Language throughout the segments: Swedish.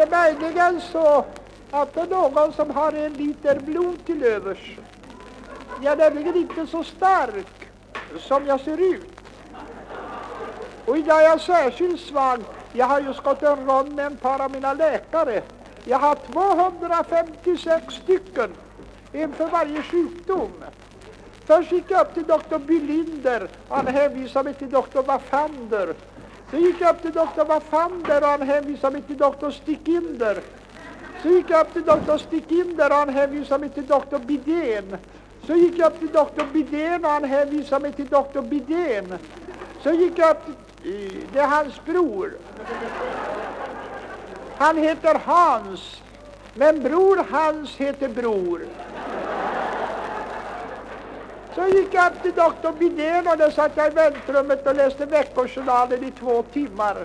det möjligen så att det är någon som har en liter blod till övers. Jag är nämligen inte så stark som jag ser ut. Och idag är jag särskilt svag. Jag har just gått en rond med en par av mina läkare. Jag har 256 stycken, en för varje sjukdom. Först gick jag upp till doktor Bylinder och han hänvisade mig till doktor Wafander. Så gick jag upp till doktor Wafander och han hänvisade mig till doktor Stickinder. Så gick jag upp till doktor Stickinder och han hänvisade mig till doktor Bidén. Så gick jag upp till doktor Bidén och han hänvisade mig till doktor Bidén. Så gick jag upp till, det är hans bror. Han heter Hans, men bror Hans heter Bror. Så gick jag upp till doktor Bidén och där satt jag i väntrummet och läste Veckojournalen i två timmar.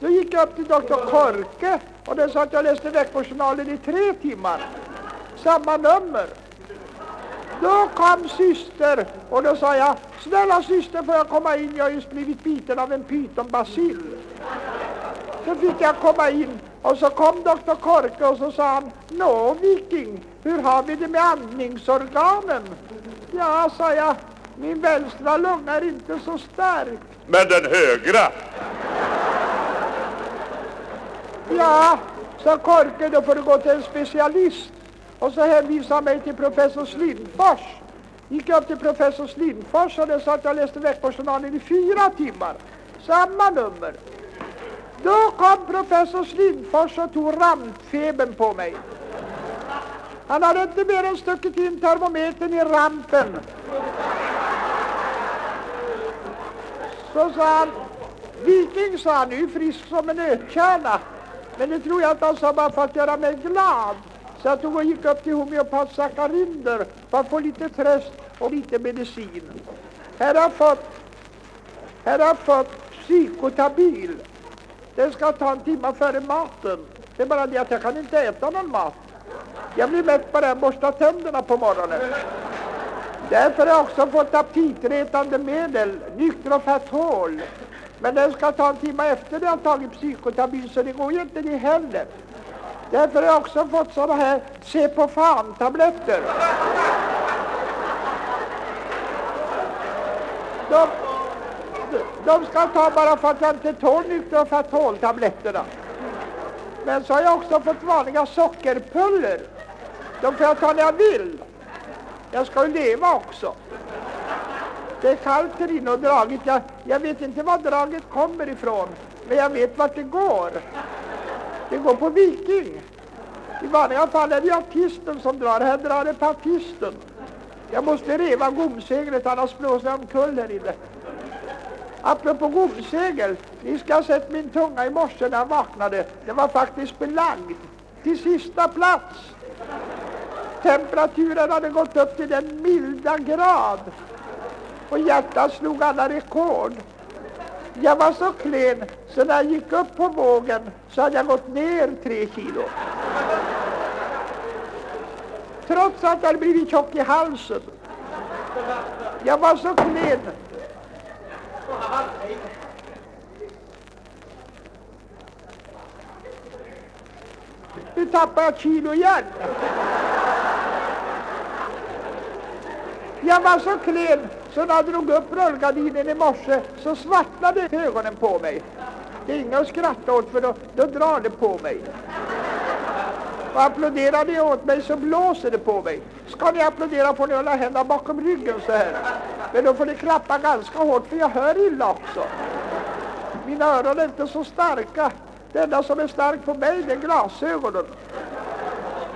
Då gick jag upp till doktor Korke och där satt jag och läste Veckojournalen i tre timmar. Samma nummer. Då kom syster och då sa jag, snälla syster får jag komma in, jag har just blivit biten av en pytonbacill. Så fick jag komma in och så kom doktor Korke och så sa han, Nå viking, hur har vi det med andningsorganen? Ja, sa jag, min vänstra lunga är inte så stark. Men den högra? Ja, sa Korke, då får du gå till en specialist. Och så hänvisade han mig till professor Slindfors. Gick jag upp till professor Slindfors och där satt jag och läste Veckojournalen i fyra timmar. Samma nummer. Då kom professor Slindfors och tog rampfebern på mig. Han hade inte mer än stuckit in termometern i rampen. Så sa han, Viking sa han, du är frisk som en nötkärna. Men det tror jag att han sa bara för att göra mig glad. Så jag tog och gick upp till homeopat Sakarinder för att få lite tröst och lite medicin. Här har jag fått, här har fått psykotabil. Den ska ta en timme före maten. Det är bara det att jag kan inte äta någon mat. Jag blir mätt bara jag borstar tänderna på morgonen. Därför har jag också fått aptitretande medel, nykrofatol. Men den ska ta en timme efter det jag tagit psykotabil så det går ju inte det heller. Därför har jag också fått sådana här Se-på-fan-tabletter. De, de ska ta bara för att jag inte tål nykrofatol-tabletterna. Men så har jag också fått vanliga sockerpuller. De får jag ta när jag vill. Jag ska ju leva också. Det är kallt här inne och draget. Jag, jag vet inte var draget kommer ifrån, men jag vet vart det går. Det går på Viking. I vanliga fall är det artisten som drar. Här drar det på artisten. Jag måste reva gomseglet annars blåser jag omkull här inne. Apropå gomsegel, ni ska ha sett min tunga i morse när jag vaknade. Den var faktiskt belagd till sista plats. Temperaturen hade gått upp till den milda grad och hjärtat slog alla rekord. Jag var så klen så när jag gick upp på vågen så hade jag gått ner tre kilo. Trots att jag hade blivit tjock i halsen. Jag var så klen. Nu tappar jag kilo igen. Jag var så klen så när jag drog upp rullgardinen i morse så svartnade ögonen på mig. Det är inget att skratta åt för då, då drar det på mig. Och applåderar ni åt mig så blåser det på mig. Ska ni applådera får ni hålla händerna bakom ryggen så här. Men då får ni klappa ganska hårt för jag hör illa också. Mina öron är inte så starka. Det enda som är starkt på mig det är glasögonen.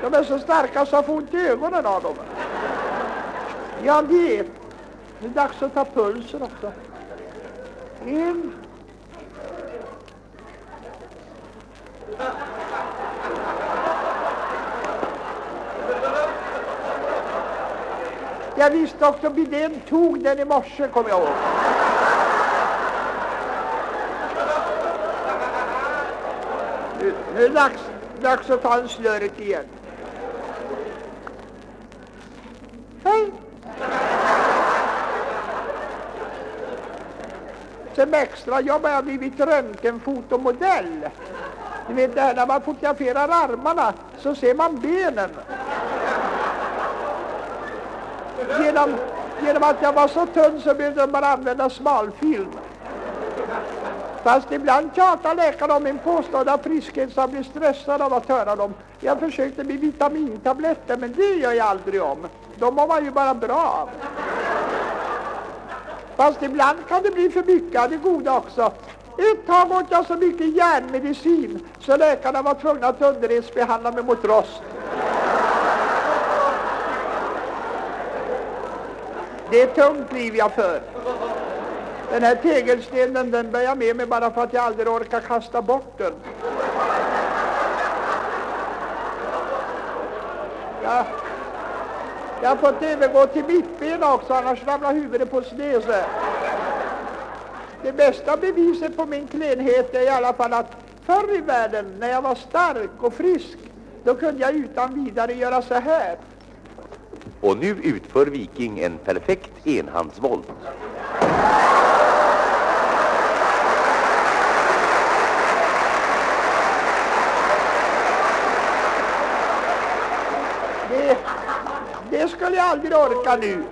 De är så starka så jag får ont i ögonen av dem. Jag vet. Det är dags att ta pulsen också. En. Jag visste doktor Bidén tog den i morse, kommer jag ihåg. Nu, nu är det dags, dags att ta en slurk igen. Hej! Som extrajobb har jag blivit röntgenfotomodell. Ni vet det här när man fotograferar armarna så ser man benen. Genom, genom att jag var så tunn så behövde man använda smalfilm. Fast ibland tjatar läkaren om min påstådda friskhet så jag blir stressad av att höra dem. Jag försökte med vitamintabletter men det gör jag aldrig om. De mår man ju bara bra av. Fast ibland kan det bli för mycket av det goda också. Ett tag åt jag så mycket järnmedicin så läkarna var tvungna att underredsbehandla mig mot rost. Det är ett tungt liv jag för. Den här tegelstenen den bär jag med mig bara för att jag aldrig orkar kasta bort den. Ja jag har fått övergå till mittben också, annars ramlar huvudet på sned. så här. Det bästa beviset på min klenhet är i alla fall att förr i världen, när jag var stark och frisk, då kunde jag utan vidare göra så här. Och nu utför Viking en perfekt enhandsvolt. Det skulle jag aldrig orka nu.